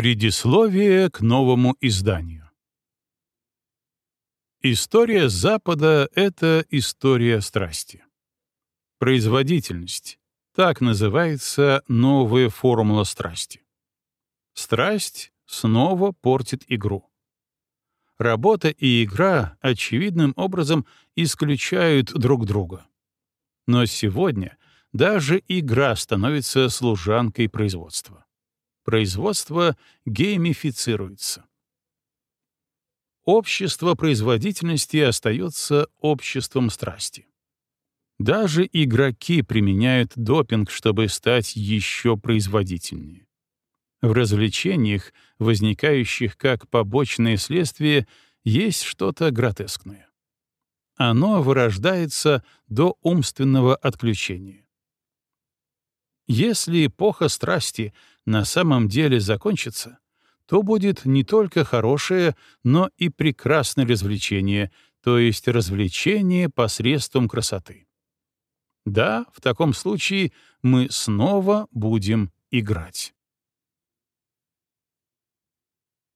Предисловие к новому изданию. История Запада — это история страсти. Производительность — так называется новая формула страсти. Страсть снова портит игру. Работа и игра очевидным образом исключают друг друга. Но сегодня даже игра становится служанкой производства производство геймифицируется. Общество производительности остается обществом страсти. Даже игроки применяют допинг, чтобы стать еще производительнее. В развлечениях, возникающих как побочное следствие, есть что-то гротескное. Оно вырождается до умственного отключения. Если эпоха страсти на самом деле закончится, то будет не только хорошее, но и прекрасное развлечение, то есть развлечение посредством красоты. Да, в таком случае мы снова будем играть.